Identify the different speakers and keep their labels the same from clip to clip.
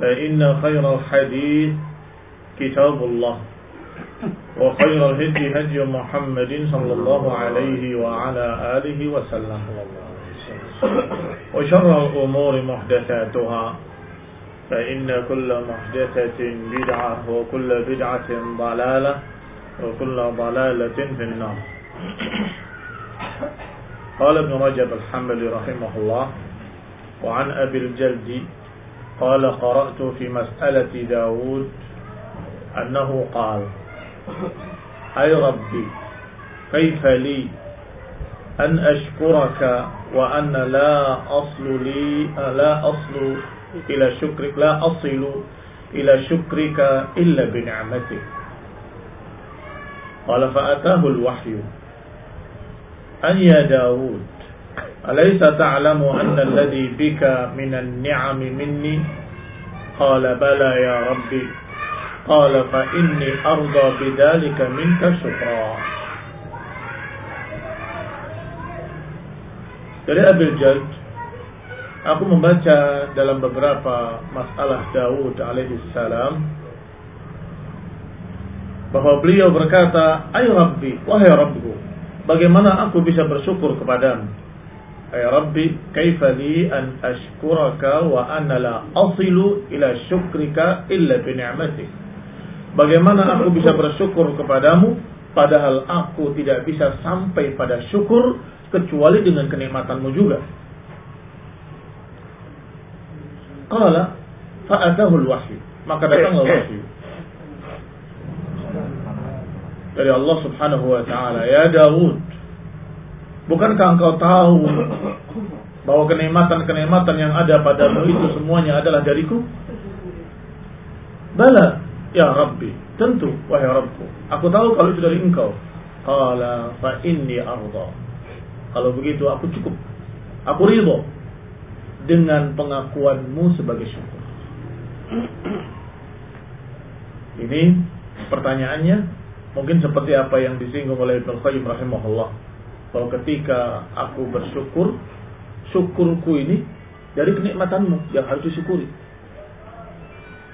Speaker 1: فإن خير الحديث كتاب الله. وخير الهدي هدي محمد صلى الله عليه وعلى آله وسلم. وشر الأمور محدثاتها. فإن كل محدثة بدعة وكل بدعة ضلالة وكل ضلالة في النار. قال ابن رجب الحنبلي رحمه الله وعن أبي الجلد قال قرأت في مسألة داود أنه قال أي ربي كيف لي أن أشكرك وأن لا أصل لي لا أصل إلى شكرك لا أصل إلى شكرك إلا بنعمتك. قال فأتاه الوحي أن يا داود Alaysa ta'lamu anna alladhi bika minan ni'ami minni? Qala bala ya Rabbi. Qala fa inni arda منك minka syukra. Dari Abil Jad, aku membaca dalam beberapa masalah Daud alaihissalam bahwa beliau berkata, Ayo Rabbi, wahai Rabbku, bagaimana aku bisa bersyukur kepadamu? Ay Rabbi, kaifa li an ashkuraka wa anna la asilu ila syukrika illa bi ni'matik." Bagaimana aku bisa bersyukur kepadamu padahal aku tidak bisa sampai pada syukur kecuali dengan kenikmatanmu juga. Qala fa'atahu wahyu Maka datanglah wahyu dari Allah Subhanahu wa taala, "Ya Daud, bukankah engkau tahu bahwa kenikmatan-kenikmatan yang ada padamu itu semuanya adalah dariku?" Bala, ya Rabbi, tentu wahai Rabbku. Aku tahu kalau itu dari engkau. Qala fa inni arda. Kalau begitu aku cukup. Aku ridho dengan pengakuanmu sebagai syukur. Ini pertanyaannya mungkin seperti apa yang disinggung oleh Ibnu Qayyim rahimahullah bahwa ketika aku bersyukur syukurku ini dari kenikmatanmu yang harus disyukuri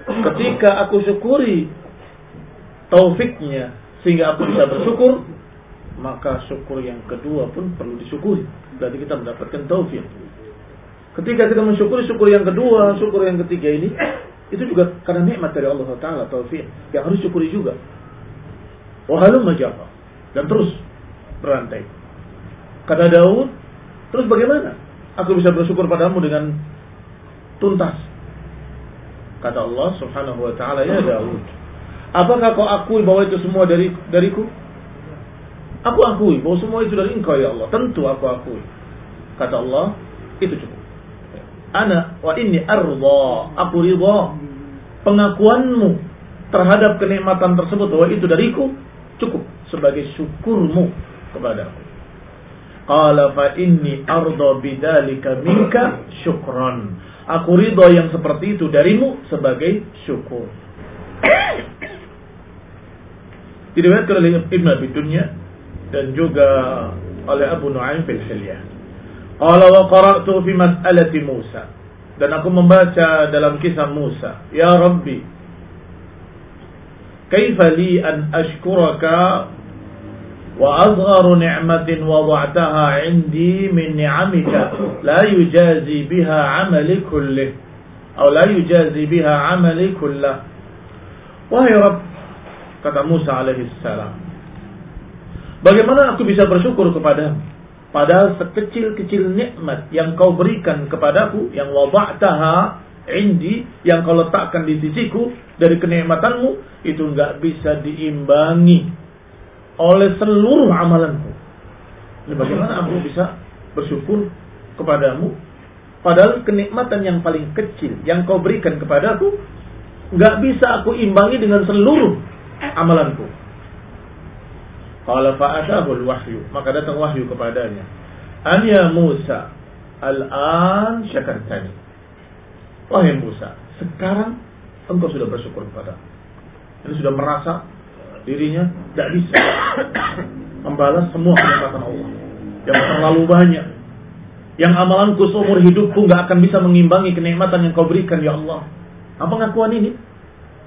Speaker 1: ketika aku syukuri taufiknya sehingga aku bisa bersyukur maka syukur yang kedua pun perlu disyukuri berarti kita mendapatkan taufik ketika kita mensyukuri syukur yang kedua syukur yang ketiga ini itu juga karena nikmat dari Allah Taala taufik yang harus syukuri juga Wahalum majapa. Dan terus berantai. Kata Daud, terus bagaimana? Aku bisa bersyukur padamu dengan tuntas. Kata Allah subhanahu wa ta'ala, Ya Daud, Apakah kau akui bahwa itu semua dari dariku? Aku akui bahwa semua itu dari engkau ya Allah. Tentu aku akui. Kata Allah, itu cukup. Ana wa inni arda. Aku ridha. Pengakuanmu terhadap kenikmatan tersebut bahwa itu dariku cukup sebagai syukurmu kepada aku. Qala fa inni arda bidzalika minka syukran. Aku ridha yang seperti itu darimu sebagai syukur. Diriwayatkan oleh Ibn Abi Dunya dan juga oleh Abu Nu'aim fil Hilyah. Qala wa qara'tu fi mas'alati Musa. Dan aku membaca dalam kisah Musa, "Ya Rabbi, kaifa li an ashkuraka azgharu ni'matin wada'taha 'indi min ni'amika la yujazi biha 'amali kullih." Atau la yujazi biha 'amali kullah. Wahai Rabb, kata Musa alaihi salam, bagaimana aku bisa bersyukur kepadamu? Padahal sekecil-kecil nikmat yang kau berikan kepadaku, yang wada'taha indi, yang kau letakkan di sisiku dari kenikmatanmu, itu nggak bisa diimbangi oleh seluruh amalanku. Ini bagaimana aku bisa bersyukur kepadamu? Padahal kenikmatan yang paling kecil yang kau berikan kepadaku, nggak bisa aku imbangi dengan seluruh amalanku. Qala fa'atahul wahyu. Maka datang wahyu kepadanya. An ya Musa. Al-an syakartani. Wahai Musa. Sekarang engkau sudah bersyukur kepada. Ini sudah merasa dirinya tidak bisa membalas semua kenikmatan Allah. Yang terlalu banyak. Yang amalanku seumur hidupku nggak akan bisa mengimbangi kenikmatan yang kau berikan ya Allah. Apa pengakuan ini?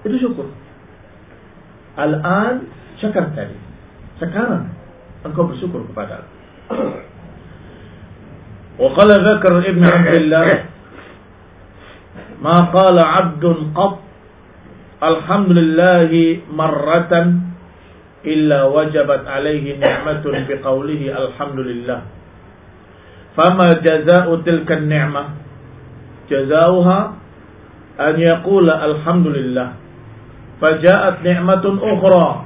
Speaker 1: Itu syukur. Al-an syakartani. Sekarang engkau bersyukur kepada aku. وقال ذكر ابن عبد الله ما قال عبد قط الحمد لله مرة illa wajabat alaihi ni'matun biqaulihi alhamdulillah. Fama jaza'u tilka ni'mah? Jazauha an yaqula alhamdulillah. Faja'at ni'matun ukhra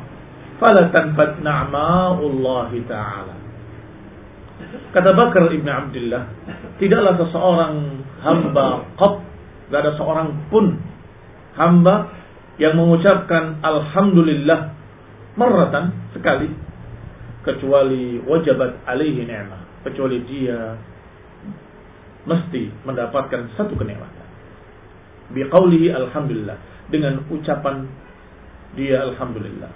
Speaker 1: fala tanfat na'ma'ullahi ta'ala. Kata Bakar Ibn Abdullah, tidaklah seseorang hamba qab, tidak ada seorang pun hamba yang mengucapkan Alhamdulillah meratan sekali. Kecuali wajabat alaihi ni'mah. Kecuali dia mesti mendapatkan satu kenikmatan. Biqaulihi alhamdulillah. Dengan ucapan dia alhamdulillah.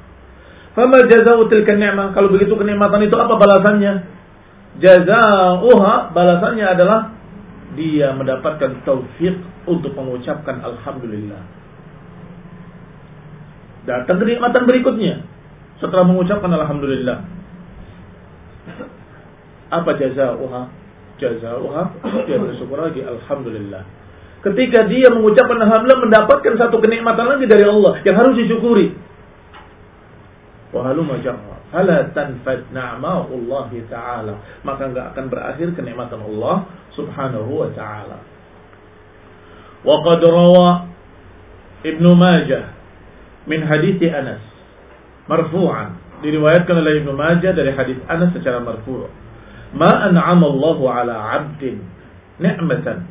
Speaker 1: Fama jazaa'u tilka ni'mah. Kalau begitu kenikmatan itu apa balasannya? Jazauha balasannya adalah dia mendapatkan taufik untuk mengucapkan alhamdulillah. Datang kenikmatan berikutnya setelah mengucapkan alhamdulillah. Apa jazauha? Jazauha dia bersyukur lagi alhamdulillah. Ketika dia mengucapkan alhamdulillah mendapatkan satu kenikmatan lagi dari Allah yang harus disyukuri. Na'ma'ullah ta'ala maka enggak akan berakhir kenikmatan Allah subhanahu wa ta'ala wa qad rawa Ibnu Majah min hadis Anas marfu'an diriwayatkan oleh Ibnu Majah dari hadis Anas secara marfu' ma an'ama Allah 'ala 'abdin ni'matan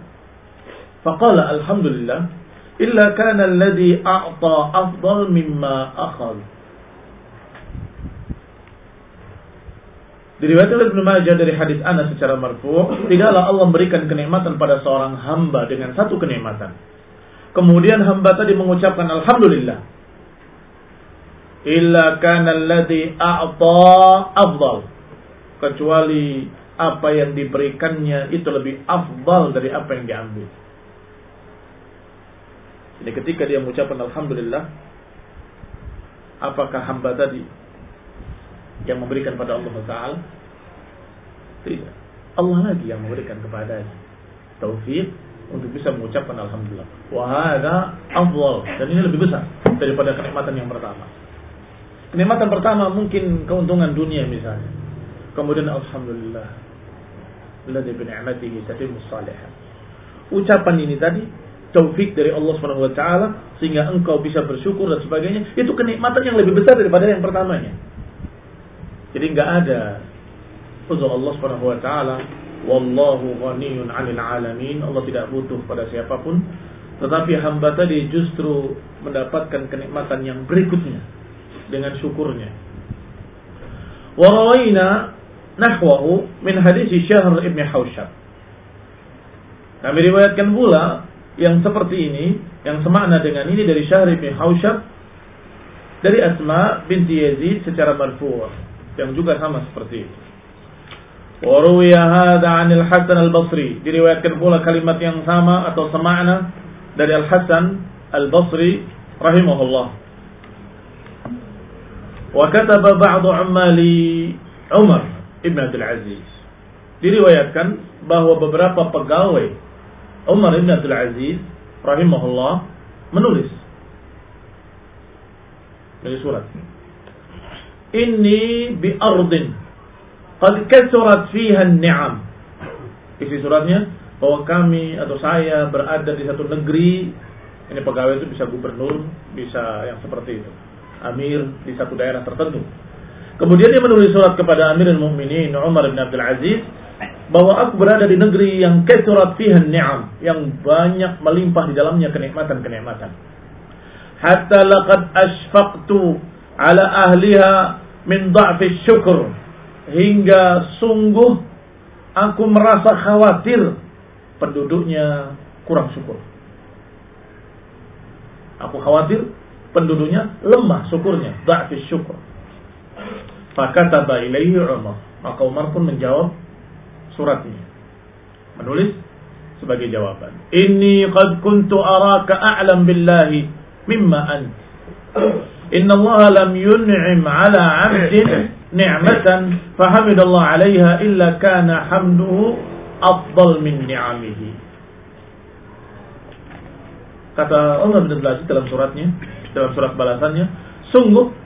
Speaker 1: faqala alhamdulillah illa kana alladhi a'ta afdal mimma akhadha Diriwayatkan oleh Ibnu Majah dari hadis Anas secara marfu, tidaklah Allah memberikan kenikmatan pada seorang hamba dengan satu kenikmatan. Kemudian hamba tadi mengucapkan alhamdulillah. Illa kana alladhi a'ta afdal. Kecuali apa yang diberikannya itu lebih afdal dari apa yang diambil. Jadi ketika dia mengucapkan alhamdulillah, apakah hamba tadi yang memberikan pada Allah Taala? Tidak. Allah lagi yang memberikan kepadanya taufik untuk bisa mengucapkan alhamdulillah. Wahada afdal dan ini lebih besar daripada kenikmatan yang pertama. Kenikmatan pertama mungkin keuntungan dunia misalnya. Kemudian alhamdulillah. Alladzi bi ni'matihi tatimmu. Ucapan ini tadi taufik dari Allah Subhanahu wa taala sehingga engkau bisa bersyukur dan sebagainya, itu kenikmatan yang lebih besar daripada yang pertamanya. Jadi nggak ada untuk Allah Subhanahu wa taala wallahu ghaniyun 'anil 'alamin. Allah tidak butuh pada siapa pun, tetapi hamba tadi justru mendapatkan kenikmatan yang berikutnya dengan syukurnya. Wa rawaina nahwahu min hadis Syahr ibn Hausyab. Kami riwayatkan pula yang seperti ini, yang semakna dengan ini dari Syahr ibn Hausyab dari Asma binti Yazid secara marfu' yang juga sama seperti itu. Waruya hadha 'anil Hasan al-Basri. Diriwayatkan pula kalimat yang sama atau semakna dari Al-Hasan al-Basri rahimahullah. Kataba ba'du 'ammali Umar Ibn Abdul Aziz. Diriwayatkan bahwa beberapa pegawai Umar Ibn Abdul Aziz rahimahullah menulis dari surat. Inni bi ardin qad kasurat fiha ni'am. Isi suratnya bahwa kami atau saya berada di satu negeri ini pegawai itu bisa gubernur, bisa yang seperti itu. Amir di satu daerah tertentu Kemudian dia menulis surat kepada Amirul Mukminin Umar bin Abdul Aziz bahwa aku berada di negeri yang kesurat fiha ni'am, yang banyak melimpah di dalamnya kenikmatan-kenikmatan. Hatta laqad asfaqtu ala ahliha min dha'fi syukur. Hingga sungguh aku merasa khawatir penduduknya kurang syukur. Aku khawatir penduduknya lemah syukurnya, dha'fi syukur. Fakataba ilaihi Umar. Maka Umar pun menjawab suratnya. Menulis sebagai jawaban. Inni qad kuntu araka a'lam billahi mimma ant. Inna Allah lam yun'im ala 'abdin ni'matan fahamidallah 'alaiha illa kana hamduhu afdal min ni'amihi. Kata Allah bin Abdul dalam suratnya, dalam surat balasannya, sungguh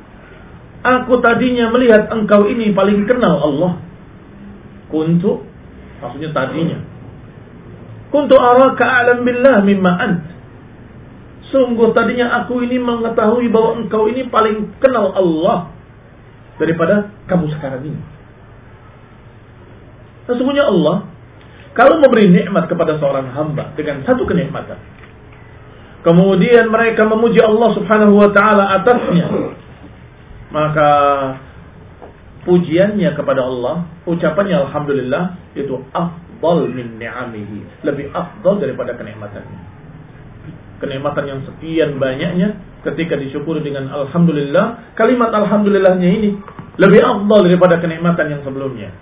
Speaker 1: Aku tadinya melihat engkau ini paling kenal Allah. Kuntu, maksudnya tadinya. Kuntu araka a'lam billah mimma ant. Sungguh tadinya aku ini mengetahui bahwa engkau ini paling kenal Allah daripada kamu sekarang ini. Sesungguhnya Allah kalau memberi nikmat kepada seorang hamba dengan satu kenikmatan, kemudian mereka memuji Allah Subhanahu wa taala atasnya maka pujiannya kepada Allah, ucapannya alhamdulillah itu afdal min ni'amihi, lebih afdal daripada kenikmatannya. Kenikmatan yang sekian banyaknya ketika disyukuri dengan alhamdulillah, kalimat alhamdulillahnya ini lebih afdal daripada kenikmatan yang sebelumnya.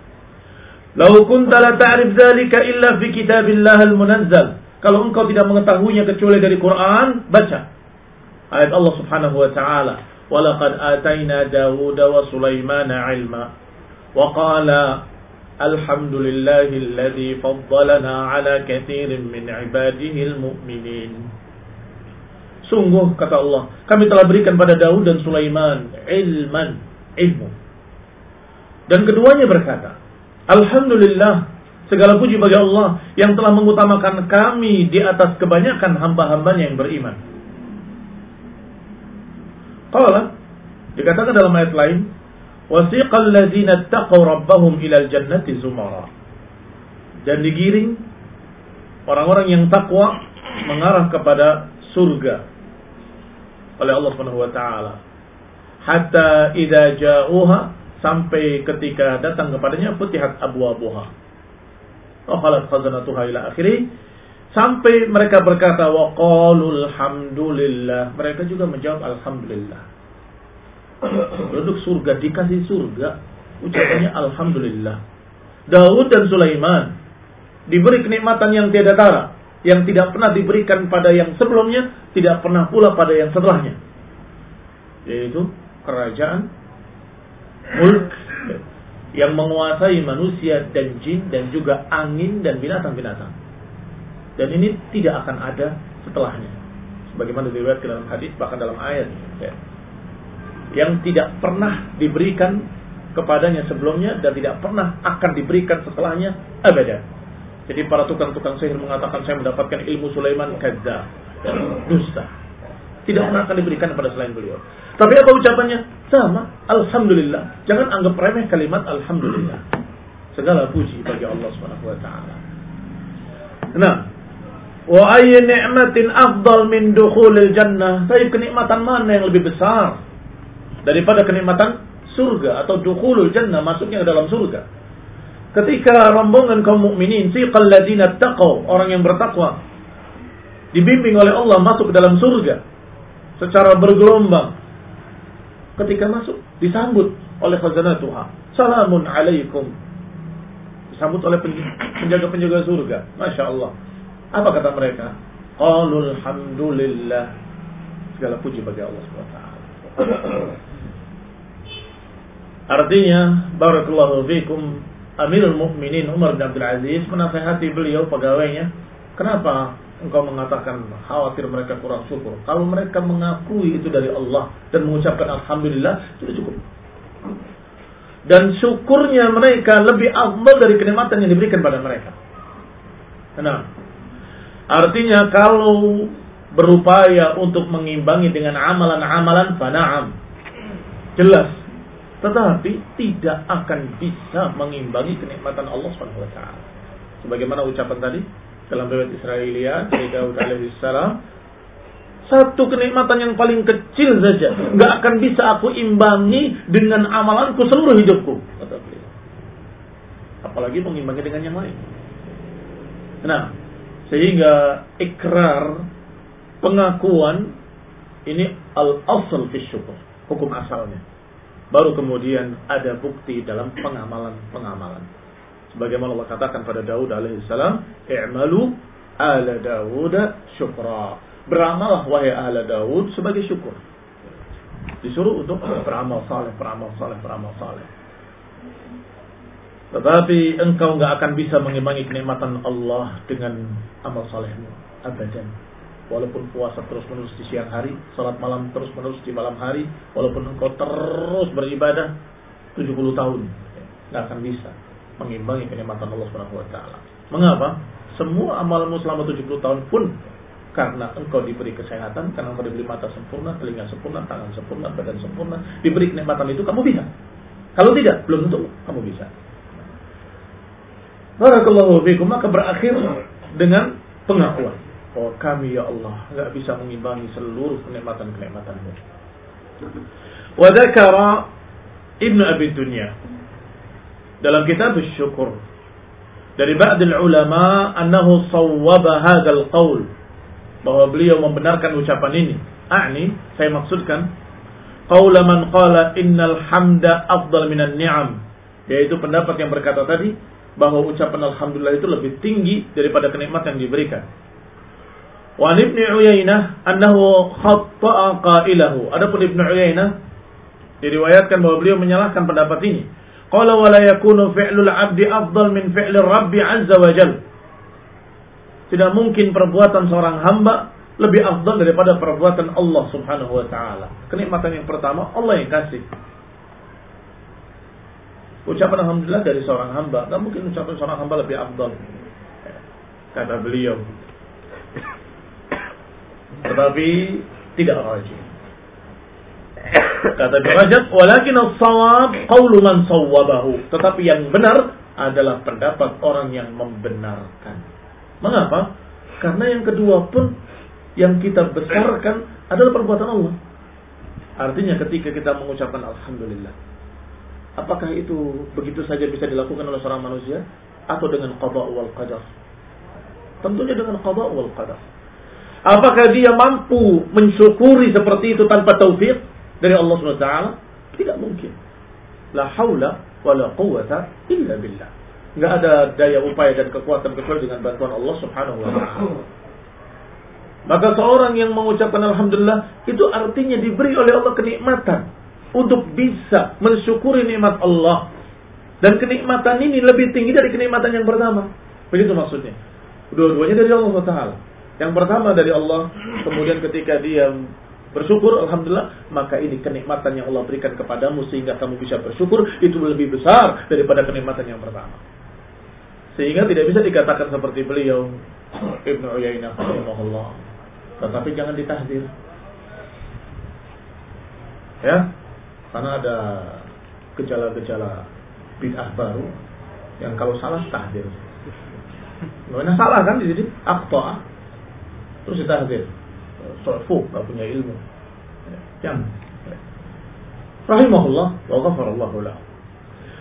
Speaker 1: Lau kunta la ta'rif dzalika illa fi kitabillah al-munazzal. Kalau engkau tidak mengetahuinya kecuali dari Quran, baca ayat Allah Subhanahu wa taala, "Walaqad ataina Dawuda wa Sulaiman ilma." Wa qala Alhamdulillahilladzi faddalana ala katsirin min ibadihil mu'minin. Sungguh kata Allah, kami telah berikan pada Daud dan Sulaiman ilman, ilmu. Dan keduanya berkata, Alhamdulillah segala puji bagi Allah yang telah mengutamakan kami di atas kebanyakan hamba-hambanya yang beriman. Qala dikatakan dalam ayat lain, wasiqal ladzina taqaw rabbahum ilal jannati zumara. Dan digiring orang-orang yang takwa mengarah kepada surga oleh Allah Subhanahu wa taala. Hatta idza ja'uha sampai ketika datang kepadanya futihat abwabuha. Wa khazanatuha ila akhiri Sampai mereka berkata wa qalul hamdulillah. Mereka juga menjawab alhamdulillah. Penduduk surga dikasih surga, ucapannya alhamdulillah. Daud dan Sulaiman diberi kenikmatan yang tiada tara, yang tidak pernah diberikan pada yang sebelumnya, tidak pernah pula pada yang setelahnya. Yaitu kerajaan mulk yang menguasai manusia dan jin dan juga angin dan binatang-binatang. Dan ini tidak akan ada setelahnya. Sebagaimana diriwayatkan dalam hadis bahkan dalam ayat ya. yang tidak pernah diberikan kepadanya sebelumnya dan tidak pernah akan diberikan setelahnya abada. Jadi para tukang-tukang sihir mengatakan saya mendapatkan ilmu Sulaiman kadzab. Dusta. Tidak pernah akan diberikan kepada selain beliau. Tapi apa ucapannya? Sama. Alhamdulillah. Jangan anggap remeh kalimat Alhamdulillah. Segala puji bagi Allah Subhanahu wa taala. Nah, wa ayyi ni'matin afdal min dukhulil jannah? Tapi kenikmatan mana yang lebih besar daripada kenikmatan surga atau dukhulul jannah masuknya ke dalam surga? Ketika rombongan kaum mukminin siqal ladina taqaw, orang yang bertakwa dibimbing oleh Allah masuk ke dalam surga secara bergelombang. Ketika masuk disambut oleh khazanah Tuhan. Salamun alaikum. Disambut oleh penjaga-penjaga surga. Masya Allah. Apa kata mereka? Qalul hamdulillah. Segala puji bagi Allah SWT. Artinya, barakallahu fikum Amirul Mukminin Umar bin Abdul Aziz menasehati beliau pegawainya, kenapa engkau mengatakan khawatir mereka kurang syukur? Kalau mereka mengakui itu dari Allah dan mengucapkan alhamdulillah sudah cukup. Dan syukurnya mereka lebih afdal dari kenikmatan yang diberikan pada mereka. Nah, artinya kalau berupaya untuk mengimbangi dengan amalan-amalan fana'am. Jelas tetapi tidak akan bisa mengimbangi kenikmatan Allah taala. Sebagaimana ucapan tadi dalam riwayat Israelia dari Daud alaihissalam, satu kenikmatan yang paling kecil saja nggak akan bisa aku imbangi dengan amalanku seluruh hidupku kata beliau. Apalagi mengimbangi dengan yang lain. Nah, sehingga ikrar pengakuan ini al-asl fi syukur, hukum asalnya baru kemudian ada bukti dalam pengamalan-pengamalan. Sebagaimana Allah katakan pada Daud alaihissalam, "I'malu ala Daud syukra." Beramallah wahai ahla Daud sebagai syukur. Disuruh untuk beramal saleh, beramal saleh, beramal saleh. Tetapi engkau nggak akan bisa mengimbangi kenikmatan Allah dengan amal salehmu. Abadan walaupun puasa terus menerus di siang hari, salat malam terus menerus di malam hari, walaupun engkau terus beribadah 70 tahun, nggak akan bisa mengimbangi kenikmatan Allah Subhanahu wa taala. Mengapa? Semua amalmu selama 70 tahun pun karena engkau diberi kesehatan, karena engkau diberi mata sempurna, telinga sempurna, tangan sempurna, badan sempurna, diberi kenikmatan itu kamu bisa. Kalau tidak, belum tentu kamu bisa. Barakallahu fiikum maka berakhir dengan pengakuan Oh kami ya Allah nggak bisa mengimbangi seluruh kenikmatan-kenikmatanmu. Wadakara Ibnu Abi Dunya dalam kitab Syukur dari ba'dil ulama annahu sawwaba hadzal qaul bahwa beliau membenarkan ucapan ini. A'ni saya maksudkan qaula man qala innal hamda afdal minan ni'am yaitu pendapat yang berkata tadi bahwa ucapan alhamdulillah itu lebih tinggi daripada kenikmatan yang diberikan. Wa Ibnu Uyainah annahu khatta'a qailahu. Adapun Ibnu Uyainah diriwayatkan bahwa beliau menyalahkan pendapat ini. Qala wa la yakunu fi'lul 'abdi afdal min fi'lir Rabbi 'azza wa jal. Tidak mungkin perbuatan seorang hamba lebih afdal daripada perbuatan Allah Subhanahu wa taala. Kenikmatan yang pertama Allah yang kasih. Ucapan alhamdulillah dari seorang hamba, tidak mungkin ucapan seorang hamba lebih afdal. Kata beliau, tetapi tidak rajin. Kata derajat, walakin as-sawab qawlu man sawwabahu. Tetapi yang benar adalah pendapat orang yang membenarkan. Mengapa? Karena yang kedua pun yang kita besarkan adalah perbuatan Allah. Artinya ketika kita mengucapkan Alhamdulillah. Apakah itu begitu saja bisa dilakukan oleh seorang manusia? Atau dengan qada wal qadar? Tentunya dengan qada wal qadar. Apakah dia mampu mensyukuri seperti itu tanpa taufik dari Allah SWT? Tidak mungkin. La haula wa la quwata illa billah. Enggak ada daya upaya dan kekuatan kecuali dengan bantuan Allah Subhanahu wa taala. Maka seorang yang mengucapkan alhamdulillah itu artinya diberi oleh Allah kenikmatan untuk bisa mensyukuri nikmat Allah. Dan kenikmatan ini lebih tinggi dari kenikmatan yang pertama. Begitu maksudnya. Dua-duanya dari Allah SWT. Yang pertama dari Allah, kemudian ketika dia bersyukur, Alhamdulillah, maka ini kenikmatan yang Allah berikan kepadamu sehingga kamu bisa bersyukur, itu lebih besar daripada kenikmatan yang pertama. Sehingga tidak bisa dikatakan seperti beliau Ibnu Uyainah rahimahullah. Tetapi jangan ditahdir. Ya, karena ada gejala-gejala bid'ah baru yang kalau salah tahdir. Mana salah kan di sini? Akta. Terus ditahdir. Sofu, gak punya ilmu. Jangan. Rahimahullah wa ghafarallahu lahu.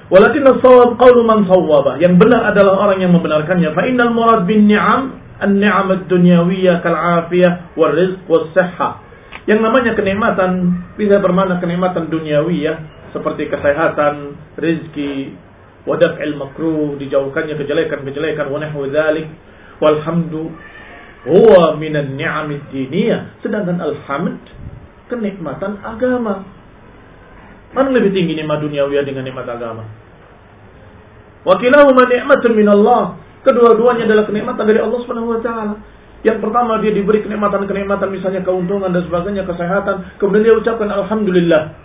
Speaker 1: Walakin as-sawab qawlu man sawwaba. Yang benar adalah orang yang membenarkannya. Fa innal murad bin ni'am an-ni'am ad-dunyawiyah kal afiyah wal rizq was sihah. Yang namanya kenikmatan bisa bermakna kenikmatan duniawiyah seperti kesehatan, rizki, wadaf il makruh, dijauhkannya kejelekan-kejelekan, wa nahwu dzalik. Walhamdu huwa minan ni'amid diniyah. Sedangkan alhamd kenikmatan agama. Mana lebih tinggi nikmat duniawiyah dengan nikmat agama? Wakilahuma ni'matun min Allah. Kedua-duanya adalah kenikmatan dari Allah Subhanahu wa taala. Yang pertama dia diberi kenikmatan-kenikmatan misalnya keuntungan dan sebagainya, kesehatan, kemudian dia ucapkan alhamdulillah.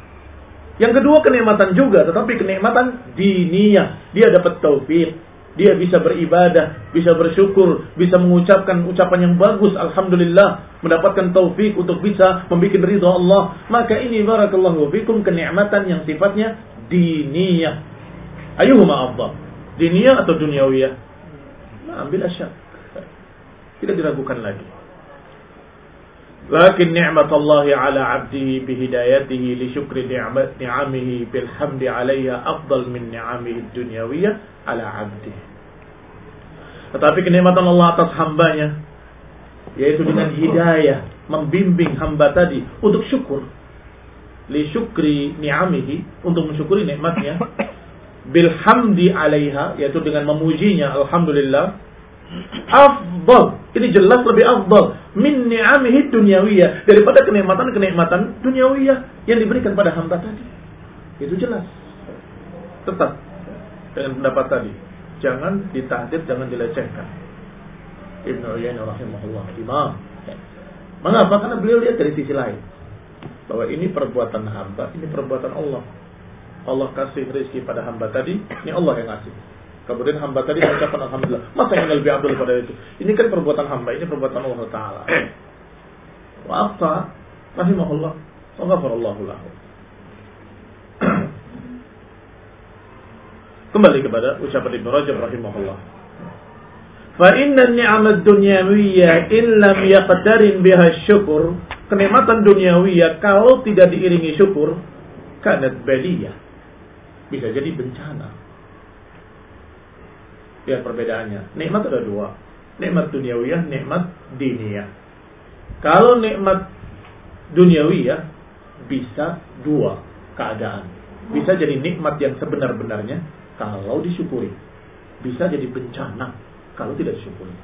Speaker 1: Yang kedua kenikmatan juga, tetapi kenikmatan diniyah. Dia dapat taufik, dia bisa beribadah, bisa bersyukur, bisa mengucapkan ucapan yang bagus, alhamdulillah, mendapatkan taufik untuk bisa membuat ridha Allah. Maka ini barakallahu fikum kenikmatan yang sifatnya diniyah. Ayuhuma afdal? Diniyah atau duniawiyah? Nah, ambil asyak. Tidak diragukan lagi. Lakin ni'mat Allah ala abdihi bihidayatihi li syukri ni'mat ni'amihi bil hamdi alaiha afdal min ni'amihi dunyawiyah ala abdihi. Tetapi kenikmatan Allah atas hambanya yaitu dengan hidayah membimbing hamba tadi untuk syukur. Li syukri ni'amihi untuk mensyukuri nikmatnya. Bil hamdi alaiha yaitu dengan memujinya alhamdulillah afdal ini jelas lebih afdal min ni'amihi dunyawiyah daripada kenikmatan-kenikmatan dunyawiyah yang diberikan pada hamba tadi. Itu jelas. Tetap dengan pendapat tadi. Jangan ditahdir, jangan dilecehkan. Ibnu Uyainah rahimahullah imam. Mengapa? Karena beliau lihat dari sisi lain. Bahwa ini perbuatan hamba, ini perbuatan Allah. Allah kasih rezeki pada hamba tadi, ini Allah yang kasih. Kemudian hamba tadi mengucapkan Alhamdulillah. Masa yang lebih abdul pada itu? Ini kan perbuatan hamba, ini perbuatan Allah Ta'ala. Wa afta rahimahullah. Wa lahu. Kembali kepada ucapan Ibn Rajab rahimahullah. Fa inna ni'amat dunyawiyya in lam yaqtarin biha syukur. Kenikmatan duniawiyah kalau tidak diiringi syukur, kanat baliyah. Bisa jadi bencana Ya perbedaannya. Nikmat ada dua. Nikmat duniawiyah, nikmat diniyah. Kalau nikmat duniawiyah bisa dua keadaan. Bisa jadi nikmat yang sebenar-benarnya kalau disyukuri. Bisa jadi bencana kalau tidak disyukuri.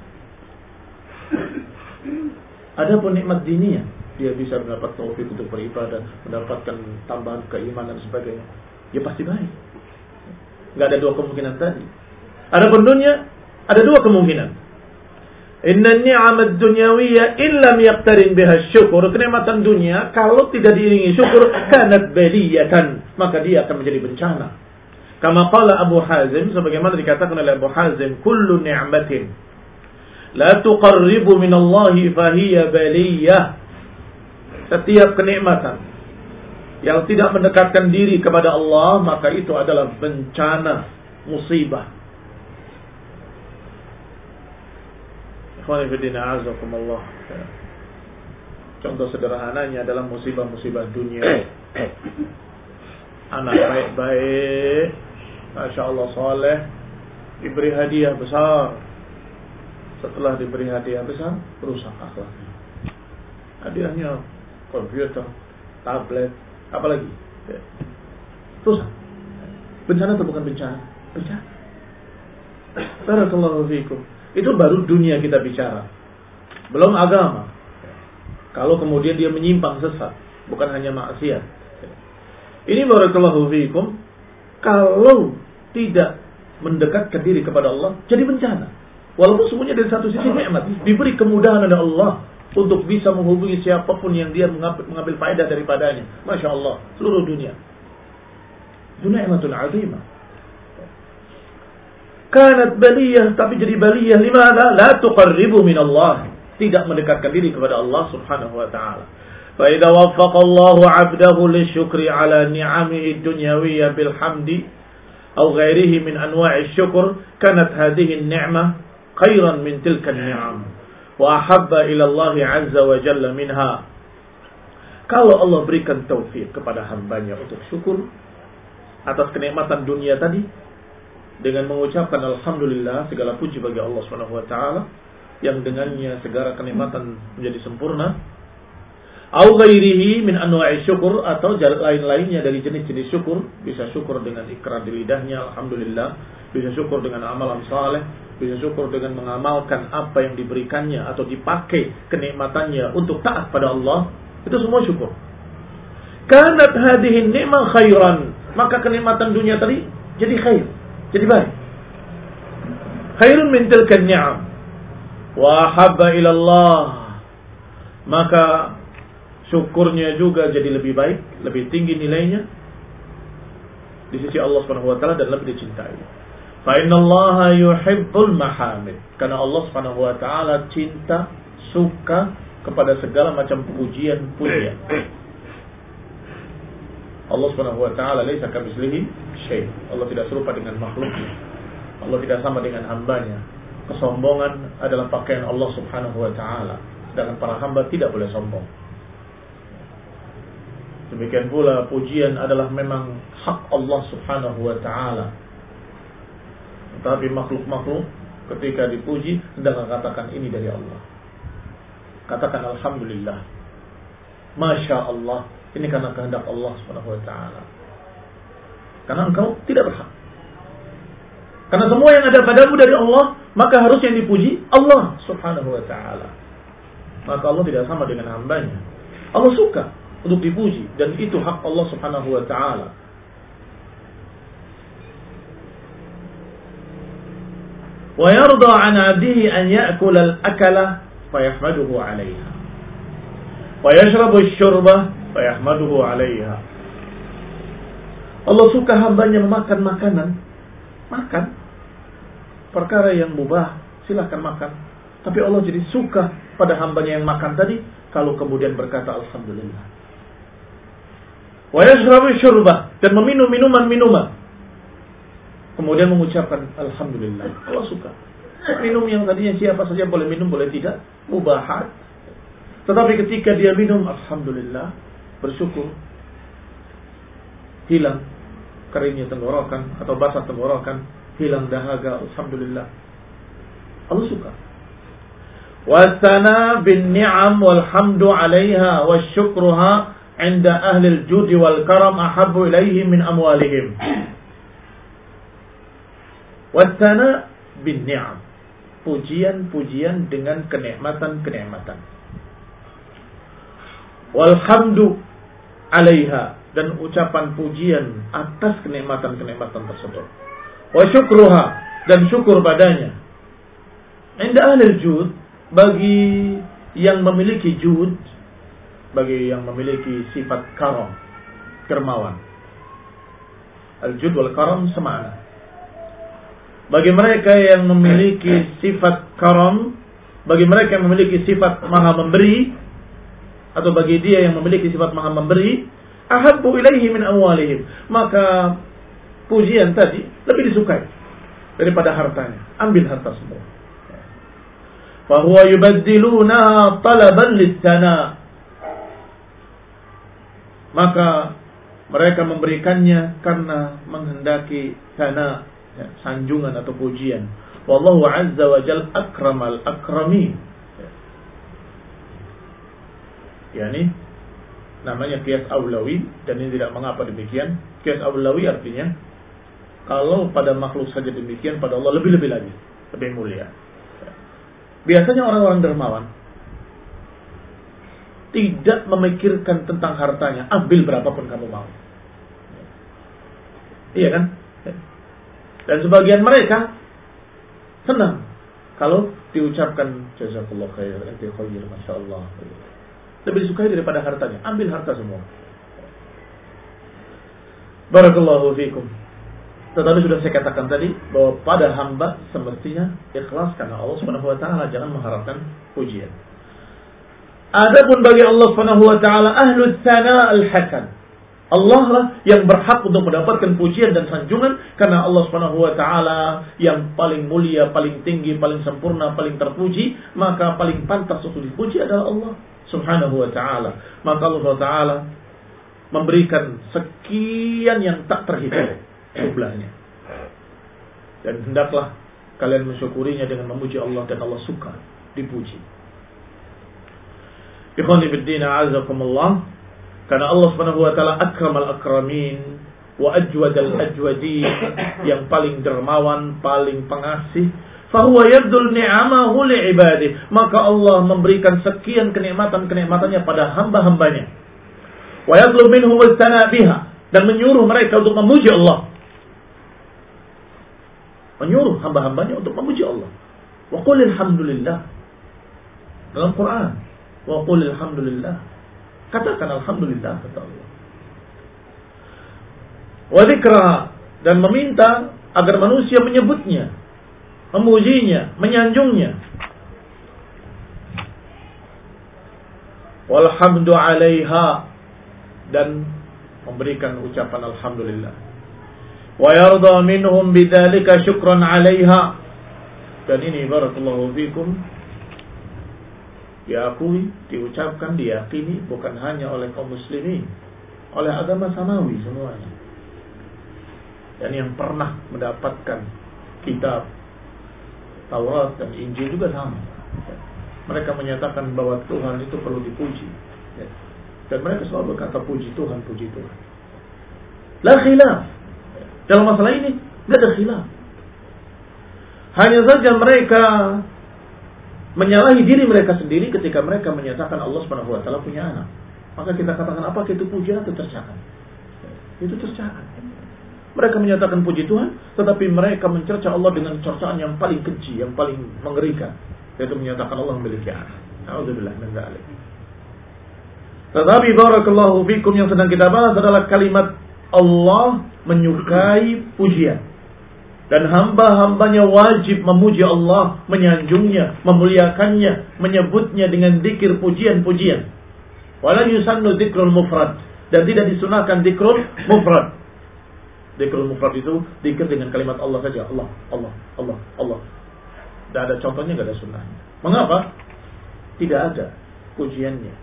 Speaker 1: Adapun nikmat diniyah, dia bisa mendapat taufik untuk beribadah, mendapatkan tambahan keimanan dan sebagainya. Ya pasti baik. Gak ada dua kemungkinan tadi. Adapun dunia ada dua kemungkinan. Inna ni'amat dunyawiyya illam yaqtarin biha syukur. Kenikmatan dunia kalau tidak diiringi syukur kanat baliyatan, maka dia akan menjadi bencana. Kama qala Abu Hazim sebagaimana dikatakan oleh Abu Hazim, kullu ni'matin la tuqarribu min Allah fahiya baliyah. Setiap kenikmatan yang tidak mendekatkan diri kepada Allah, maka itu adalah bencana, musibah. Allah. Contoh sederhananya adalah musibah-musibah dunia. Anak baik-baik, Masya Allah soleh, diberi hadiah besar. Setelah diberi hadiah besar, rusak akhlaknya. Hadiahnya komputer, tablet, apalagi. Rusak. Bencana atau bukan bencana? Bencana. Barakallahu fiikum. Itu baru dunia kita bicara. Belum agama. Kalau kemudian dia menyimpang sesat, bukan hanya maksiat. Ini barakallahu fiikum kalau tidak mendekatkan diri kepada Allah jadi bencana. Walaupun semuanya dari satu sisi nikmat, diberi kemudahan oleh Allah untuk bisa menghubungi siapa pun yang dia mengambil, faedah daripadanya. Masya Allah, seluruh dunia. Dunia imatul azimah kanat baliyah tapi jadi baliyah. Limadha? La tuqarribu min Allah tidak mendekatkan diri kepada Allah Subhanahu wa taala. Fa idza waffaqa Allah 'abdahu lisyukri 'ala ni'amihi dunyawiyyah bil hamdi aw ghairihi min anwa'i syukur kanat hadhihi an-ni'mah khairan min tilka an-ni'am wa ahabba ila Allah 'azza wa jalla minha. Kalau Allah berikan taufik kepada hambanya untuk syukur atas kenikmatan dunia tadi dengan mengucapkan alhamdulillah segala puji bagi Allah Subhanahu wa taala yang dengannya segala kenikmatan menjadi sempurna Au ghairihi min anwa'i syukur atau lain-lainnya dari jenis-jenis syukur. Bisa syukur dengan ikrar di lidahnya, Alhamdulillah. Bisa syukur dengan amalan saleh. Bisa syukur dengan mengamalkan apa yang diberikannya atau dipakai kenikmatannya untuk taat pada Allah. Itu semua syukur. Kanat hadihin ni'mal khairan. Maka kenikmatan dunia tadi jadi khair. Jadi baik. Khairun min tilkan ni'am. Wa habba ilallah. Maka syukurnya juga jadi lebih baik, lebih tinggi nilainya di sisi Allah Subhanahu wa taala dan lebih dicintai. Fa innallaha yuhibbul mahamid. Karena Allah Subhanahu wa taala cinta, suka kepada segala macam pujian-pujian. Allah Subhanahu wa taala laisa kamitslihi. Allah tidak serupa dengan makhluknya. Allah tidak sama dengan hambanya. Kesombongan adalah pakaian Allah Subhanahu wa taala. Sedangkan para hamba tidak boleh sombong. Demikian pula pujian adalah memang hak Allah subhanahu wa ta'ala. Tetapi makhluk-makhluk ketika dipuji sedang mengatakan ini dari Allah. Katakan Alhamdulillah. Masya Allah. Ini karena kehendak Allah subhanahu wa ta'ala. Karena engkau tidak berhak. Karena semua yang ada padamu dari Allah, maka harus yang dipuji Allah subhanahu wa ta'ala. Maka Allah tidak sama dengan hambanya. Allah suka untuk dipuji dan itu hak Allah Subhanahu wa taala. Wa yarda 'an 'abdihi an ya'kula al-akala fayahmaduhu 'alayha. Allah suka hambanya memakan makanan, makan perkara yang mubah, silahkan makan. Tapi Allah jadi suka pada hambanya yang makan tadi kalau kemudian berkata alhamdulillah. Wa yashrabu syurba dan meminum minuman-minuman. Kemudian mengucapkan alhamdulillah. Allah suka. Minum yang tadinya siapa saja boleh minum, boleh tidak, mubahat. Tetapi ketika dia minum alhamdulillah, bersyukur hilang keringnya tenggorokan atau basah tenggorokan, hilang dahaga, alhamdulillah. Allah suka. Wasana bin ni'am walhamdu 'alaiha wasyukruha عند أهل الجود والكرم أحب إليه من أموالهم والثناء بالنعم pujian-pujian dengan kenikmatan-kenikmatan walhamdu alaiha dan ucapan pujian atas kenikmatan-kenikmatan tersebut wa syukruha dan syukur padanya inda ahli jud bagi yang memiliki jud bagi yang memiliki sifat karam, dermawan. Al-jud wal karam semana. Bagi mereka yang memiliki sifat karam, bagi mereka yang memiliki sifat maha memberi, atau bagi dia yang memiliki sifat maha memberi, ahabbu ilaihi min amwalihim. Maka pujian tadi lebih disukai daripada hartanya. Ambil harta semua. Fahuwa yubaddiluna talaban listana maka mereka memberikannya karena menghendaki sana ya, sanjungan atau pujian. Wallahu azza wa jal akramal akramin. Ya. Yani namanya kias aulawi dan ini tidak mengapa demikian. Kias aulawi artinya kalau pada makhluk saja demikian pada Allah lebih-lebih lagi, lebih mulia. Biasanya orang-orang dermawan tidak memikirkan tentang hartanya, ambil berapapun kamu mau. Iya kan? Dan sebagian mereka senang kalau diucapkan jazakallah khair, khair, masya Allah. Lebih disukai daripada hartanya, ambil harta semua. Barakallahu fiikum. Tetapi sudah saya katakan tadi bahwa pada hamba semestinya ikhlas karena Allah Subhanahu wa taala jangan mengharapkan pujian. Adapun bagi Allah Subhanahu wa taala ahlu tsana al-hasan. Allah lah yang berhak untuk mendapatkan pujian dan sanjungan karena Allah Subhanahu wa taala yang paling mulia, paling tinggi, paling sempurna, paling terpuji, maka paling pantas untuk dipuji adalah Allah Subhanahu wa taala. Maka Allah taala memberikan sekian yang tak terhitung jumlahnya. Dan hendaklah kalian mensyukurinya dengan memuji Allah dan Allah suka dipuji. Ikhwani fiddina azakumullah karena Allah Subhanahu wa taala akramal akramin wa ajwadal ajwadin yang paling dermawan, paling pengasih fahuwa yabdul ni'amahu li'ibadih maka Allah memberikan sekian kenikmatan-kenikmatannya pada hamba-hambanya wa yatlub minhum biha dan menyuruh mereka untuk memuji Allah menyuruh hamba-hambanya untuk memuji Allah. Wa qul alhamdulillah. Dalam Quran. Wa qul alhamdulillah. Katakan alhamdulillah kata Allah. Wa dan meminta agar manusia menyebutnya, memujinya, menyanjungnya. Walhamdu alaiha dan memberikan ucapan alhamdulillah wa yarda minhum bidzalika syukran 'alaiha dan ini barakallahu fikum diakui, diucapkan, diyakini bukan hanya oleh kaum muslimin, oleh agama samawi semuanya. Dan yang pernah mendapatkan kitab Taurat dan Injil juga sama. Mereka menyatakan bahwa Tuhan itu perlu dipuji. Dan mereka selalu berkata puji Tuhan, puji Tuhan. La khilaf dalam masalah ini tidak ada khilaf. Hanya saja mereka menyalahi diri mereka sendiri ketika mereka menyatakan Allah Subhanahu wa punya anak. Maka kita katakan apa itu pujian atau tercela? Itu tercela. Mereka menyatakan puji Tuhan, tetapi mereka mencerca Allah dengan cercaan yang paling keji, yang paling mengerikan, yaitu menyatakan Allah memiliki anak. Alhamdulillah min Tetapi barakallahu fikum yang sedang kita bahas adalah kalimat Allah menyukai pujian. Dan hamba-hambanya wajib memuji Allah, menyanjungnya, memuliakannya, menyebutnya dengan dikir pujian-pujian. Wala yusannu dikrul mufrad. Dan tidak disunahkan dikrul mufrad. Dikrul mufrad itu dikir dengan kalimat Allah saja. Allah, Allah, Allah, Allah. Tidak ada contohnya, tidak ada sunnahnya. Mengapa? Tidak ada pujiannya.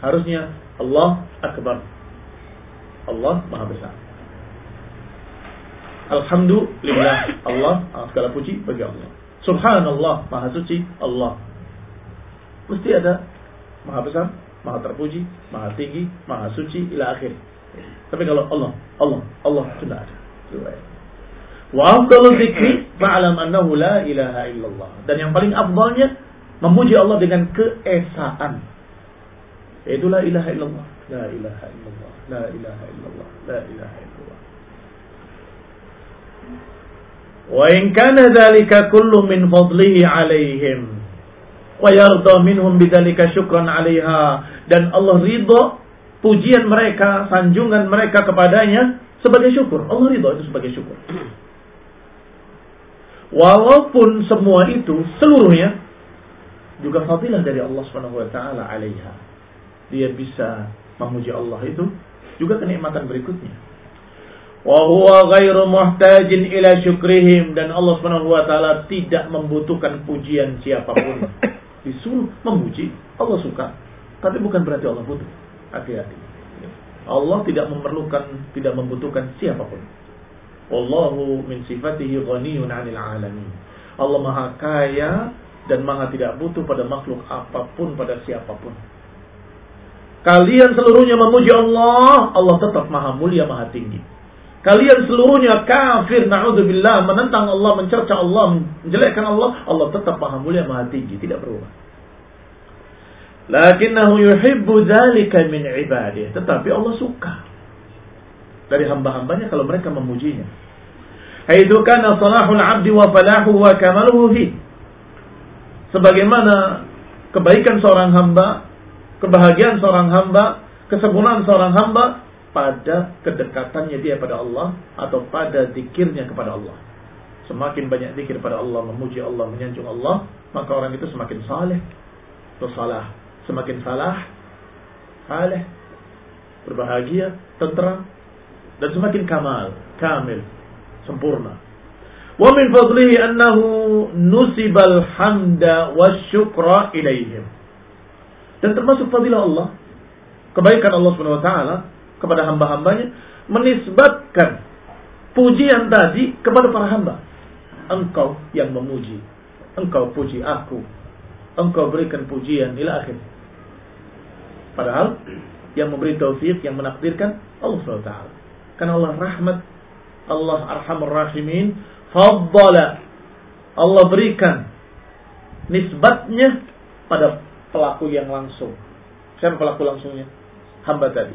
Speaker 1: Harusnya Allah Akbar. Allah Maha Besar. Alhamdulillah Allah segala puji bagi Allah. Subhanallah Maha suci Allah. Mesti ada Maha besar, Maha terpuji, Maha tinggi, Maha suci ila akhir. Tapi kalau Allah, Allah, Allah sudah ada. Wa afdalu dzikri fa'lam annahu la ilaha illallah. Dan yang paling afdalnya memuji Allah dengan keesaan. Yaitu la ilaha illallah. La ilaha illallah. La ilaha illallah. La ilaha illallah. Wa in kana dzalika kullu min fadlihi alaihim wa yarda minhum bidzalika syukran 'alaiha dan Allah ridha pujian mereka, sanjungan mereka kepadanya sebagai syukur. Allah ridha itu sebagai syukur. Walaupun semua itu seluruhnya juga fadilah dari Allah Subhanahu wa taala 'alaiha. Dia bisa memuji Allah itu juga kenikmatan berikutnya wa huwa ghairu muhtajin ila syukrihim dan Allah Subhanahu wa taala tidak membutuhkan pujian siapa pun. Disuruh memuji, Allah suka. Tapi bukan berarti Allah butuh. Hati-hati. Allah tidak memerlukan, tidak membutuhkan siapa pun. Wallahu min sifatihi ghaniyun 'anil 'alamin. Allah Maha Kaya dan Maha tidak butuh pada makhluk apa pun pada siapa pun. Kalian seluruhnya memuji Allah, Allah tetap Maha Mulia, Maha Tinggi. Kalian seluruhnya kafir, na'udzubillah, menentang Allah, mencerca Allah, menjelekkan Allah, Allah tetap maha mulia, maha tinggi, tidak berubah. Lakinnahu yuhibbu dzalika min ibadih. Tetapi Allah suka dari hamba-hambanya kalau mereka memujinya. Haitsu kana salahul 'abdi wa falahu wa kamaluhu fi. Sebagaimana kebaikan seorang hamba, kebahagiaan seorang hamba, kesempurnaan seorang hamba pada kedekatannya dia pada Allah atau pada zikirnya kepada Allah. Semakin banyak zikir pada Allah, memuji Allah, menyanjung Allah, maka orang itu semakin saleh atau salah. Semakin salah, saleh, berbahagia, tentram, dan semakin kamal, kamil, sempurna. Wa min fadlihi annahu nusibal hamda wasyukra ilaihim. Dan termasuk fadilah Allah, kebaikan Allah taala kepada hamba-hambanya menisbatkan pujian tadi kepada para hamba. Engkau yang memuji, engkau puji aku, engkau berikan pujian ila akhir. Padahal yang memberi taufik, yang menakdirkan Allah SWT. Karena Allah rahmat, Allah arhamur rahimin, faddala. Allah berikan nisbatnya pada pelaku yang langsung. Siapa pelaku langsungnya? Hamba tadi.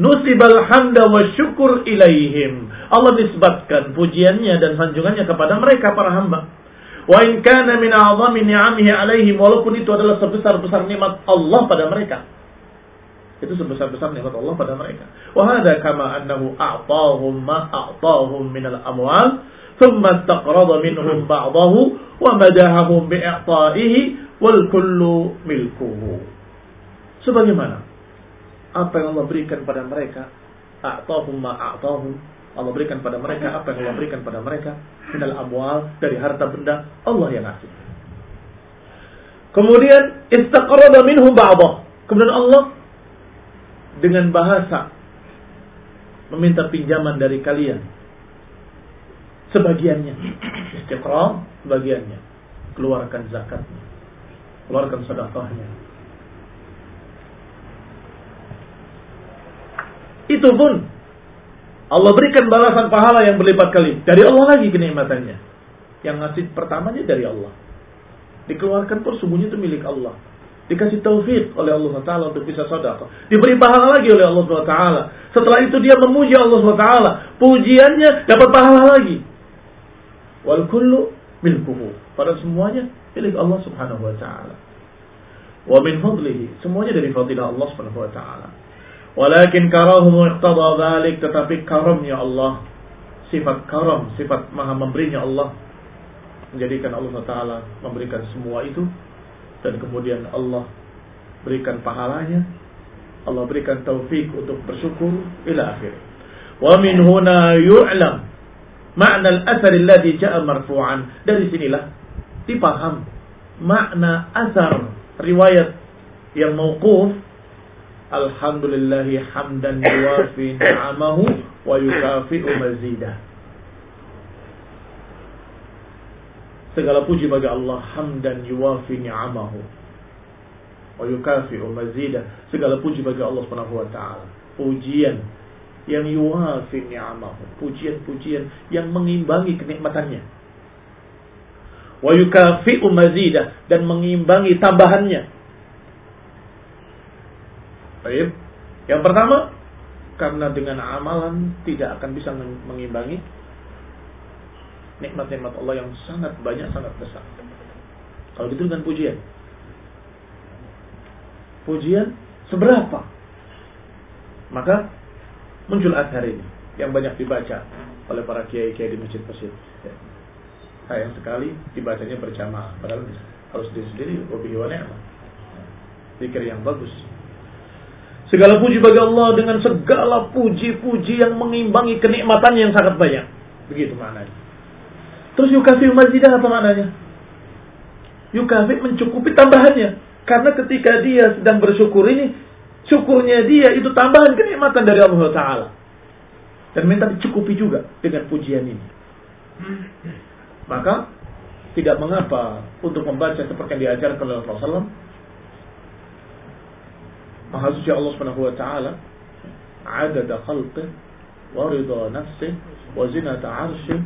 Speaker 1: Nusibal hamda wa syukur ilaihim. Allah nisbatkan pujiannya dan sanjungannya kepada mereka para hamba. Wa in kana min a'zami ni'amihi alaihim walaupun itu adalah sebesar-besar nikmat Allah pada mereka. Itu sebesar-besar nikmat Allah pada mereka. Wa hadza kama annahu a'tahum ma a'tahum min al-amwal thumma istaqrada minhum ba'dahu wa madahahum bi'i'ta'ihi wal kullu milkuhu. Sebagaimana apa yang Allah berikan pada mereka, a'tahum ma a'tahum. Allah berikan pada mereka apa yang Allah berikan pada mereka minal amwal dari harta benda Allah yang ngasih. Kemudian istaqrada minhum ba'dah. Kemudian Allah dengan bahasa meminta pinjaman dari kalian sebagiannya istiqrar sebagiannya keluarkan zakatnya keluarkan sedekahnya itu pun Allah berikan balasan pahala yang berlipat kali. Dari Allah lagi kenikmatannya. Yang ngasih pertamanya dari Allah. Dikeluarkan pun sungguhnya itu milik Allah. Dikasih taufik oleh Allah Taala untuk bisa sedekah. Diberi pahala lagi oleh Allah Taala. Setelah itu dia memuji Allah Taala. Pujiannya dapat pahala lagi. Wal kullu milkuhu. Pada semuanya milik Allah Subhanahu wa taala. Wa min fadlihi. Semuanya dari fadilah Allah Subhanahu wa taala. Walakin karahum iqtada dhalik tetapi karamnya Allah sifat karam, sifat maha memberinya Allah menjadikan Allah Taala memberikan semua itu dan kemudian Allah berikan pahalanya. Allah berikan taufik untuk bersyukur ila akhir. Wa min huna yu'lam makna al-athar alladhi ja'a marfu'an. Dari sinilah dipaham makna asar riwayat yang mauquf. Alhamdulillahi hamdan yuwafi ni'amahu wa yukafi'u mazidah. Segala puji bagi Allah hamdan yuwafi ni'amahu wa yukafi'u mazidah. Segala puji bagi Allah Subhanahu wa taala. Pujian yang yuwafi ni'amahu, pujian-pujian yang mengimbangi kenikmatannya. Wa yukafi'u mazidah dan mengimbangi tambahannya Baik. Yang pertama, karena dengan amalan tidak akan bisa mengimbangi nikmat-nikmat Allah yang sangat banyak, sangat besar. Kalau gitu dengan pujian. Pujian seberapa? Maka muncul athar ini yang banyak dibaca oleh para kiai-kiai di masjid-masjid. Ya. Sayang sekali dibacanya berjamaah, padahal harus di sendiri, wabihi wa ni'mah. Zikir yang bagus, Segala puji bagi Allah dengan segala puji-puji yang mengimbangi kenikmatan yang sangat banyak. Begitu maknanya. Terus yukafi mazidah apa maknanya? Yukafi mencukupi tambahannya. Karena ketika dia sedang bersyukur ini, syukurnya dia itu tambahan kenikmatan dari Allah Ta'ala. Dan minta dicukupi juga dengan pujian ini. Maka tidak mengapa untuk membaca seperti yang diajarkan oleh Rasulullah Maha suci Allah Subhanahu wa taala adada khalqih wa zinata arshih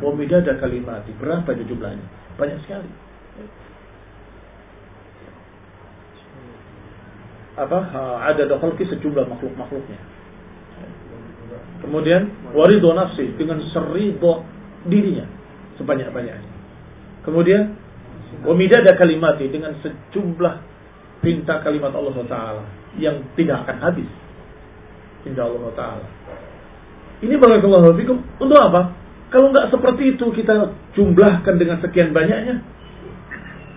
Speaker 1: wa midada kalimati. Berapa itu jumlahnya? Banyak sekali. Apa? Adada khalqih sejumlah makhluk-makhluknya. Kemudian warido nafsi dengan seribu dirinya sebanyak-banyaknya. Kemudian wamidada kalimati dengan sejumlah pinta kalimat Allah SWT yang tidak akan habis. Insyaallah taala. Ini barakallahu fikum untuk apa? Kalau nggak seperti itu kita jumlahkan dengan sekian banyaknya,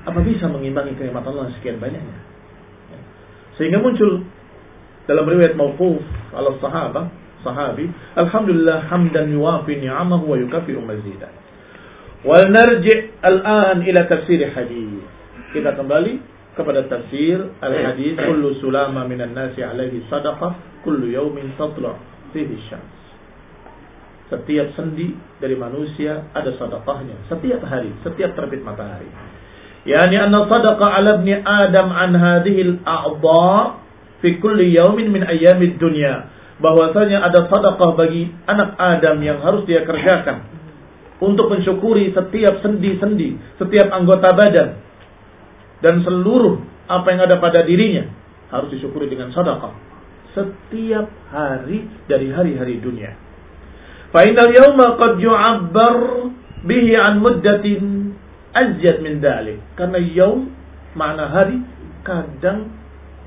Speaker 1: apa bisa mengimbangi kenikmatan Allah sekian banyaknya? Sehingga muncul dalam riwayat mauquf ala sahabat, sahabi, Alhamdulillah hamdan yuwafi ni'amahu wa yukafi'u mazidah. Wal narji' al-an ila tafsir hadis. Kita kembali kepada tafsir al-hadis kullu sulama minan nasi alaihi sadaqah kullu yawmin tatlu' fihi syams. Setiap sendi dari manusia ada sedekahnya. Setiap hari, setiap terbit matahari. Yani anna sadaqa ala ibni Adam an hadhihi al-a'dha fi kulli yawmin min ayyamid dunya. Bahwasanya ada sedekah bagi anak Adam yang harus dia kerjakan untuk mensyukuri setiap sendi-sendi, setiap anggota badan dan seluruh apa yang ada pada dirinya harus disyukuri dengan sedekah setiap hari dari hari-hari dunia. Fa'inal yawma qad yu'abbar bihi an muddatin azjad min dalik. Karena yaum makna hari kadang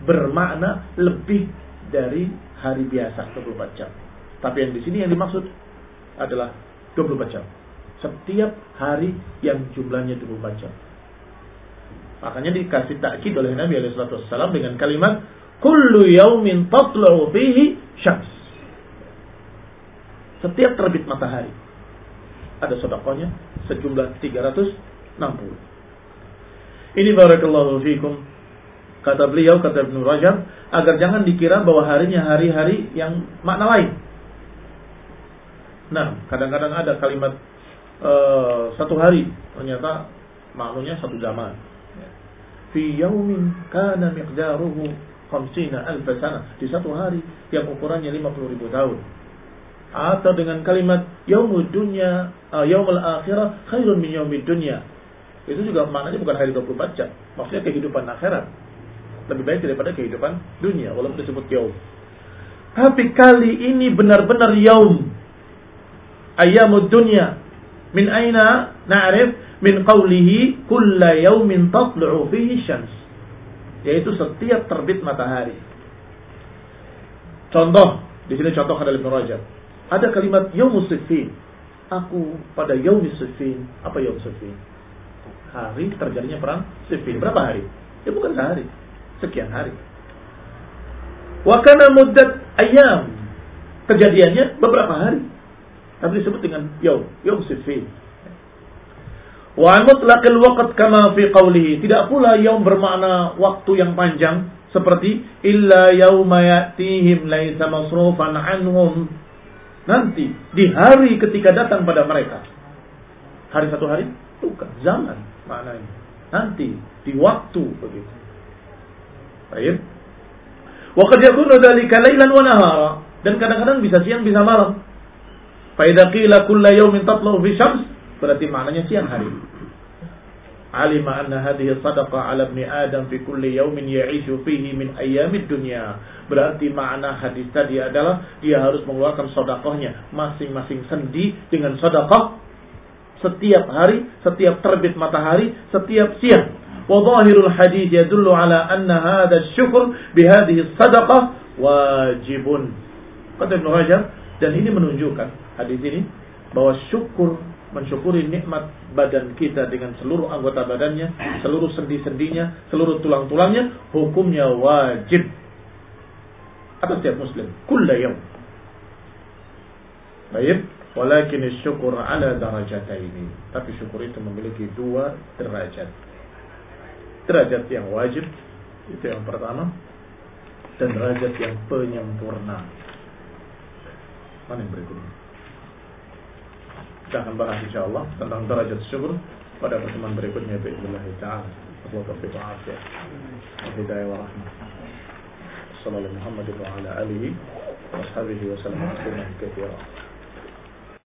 Speaker 1: bermakna lebih dari hari biasa 24 jam. Tapi yang di sini yang dimaksud adalah 24 jam. Setiap hari yang jumlahnya 24 jam. Makanya dikasih takkid oleh Nabi SAW dengan kalimat kullu yaumin tatlu'u fihi syams. Setiap terbit matahari ada sodakonya sejumlah 360. Ini barakallahu fikum. Kata beliau, kata Ibnu Rajab, agar jangan dikira bahwa harinya hari-hari yang makna lain. Nah, kadang-kadang ada kalimat uh, satu hari, ternyata maknanya satu zaman. Fi yaumin kana miqdaruhu 50 alf sana. Di satu hari yang ukurannya 50 ribu tahun. Atau dengan kalimat yaumud dunya uh, yaumul akhirah khairun min yaumid dunya. Itu juga maknanya bukan hari 24 jam. Maksudnya kehidupan akhirat. Lebih baik daripada kehidupan dunia walaupun disebut yaum. Tapi kali ini benar-benar yaum. Ayyamud dunya. Min aina na'rif min qawlihi kulla yaumin tatlu'u fihi syams yaitu setiap terbit matahari contoh di sini contoh dari Ibnu Rajab ada kalimat Yaumus Siffin. Aku pada Yaumus Siffin. Apa Yaum Siffin? Hari terjadinya perang Siffin. Berapa hari? Ya bukan sehari. Sekian hari. Wa kana muddat ayam. Kejadiannya beberapa hari. Tapi disebut dengan Yaum. Yaum Siffin. Wa mutlaqil waqt kama fi qawlihi. Tidak pula yaum bermakna waktu yang panjang seperti illa yauma ya'tihim laisa masrufan anhum Nanti di hari ketika datang pada mereka. Hari satu hari? Bukan. Zaman maknanya. Nanti di waktu begitu. Baik. Wa qad yakunu dzalika lailan wa nahara dan kadang-kadang bisa siang bisa malam. Fa idza qila kullu yawmin tatlu fi syams berarti maknanya siang hari. Alima anna hadhihi sadaqa ala ibni Adam fi kulli yawmin ya'ishu fihi min ayyamid dunya Berarti makna hadis tadi adalah dia harus mengeluarkan sodakohnya masing-masing sendi dengan sodakoh setiap hari, setiap terbit matahari, setiap siang. Wadahirul hadis yadullu ala anna hadha syukur bihadihi sadaqah wajibun. Kata Ibn Rajab, dan ini menunjukkan hadis ini bahwa syukur mensyukuri nikmat badan kita dengan seluruh anggota badannya, seluruh sendi-sendinya, seluruh tulang-tulangnya, hukumnya wajib. Atas setiap muslim kulla yawm. Baik. Walakin syukur ala darajataini. Tapi syukur itu memiliki dua derajat. Derajat yang wajib itu yang pertama dan derajat yang penyempurna. Mana yang berikutnya kita akan bahas insya Allah tentang derajat syukur pada pertemuan berikutnya. Bismillahirrahmanirrahim. Ta'ala. Allah taufiq wa afiyah.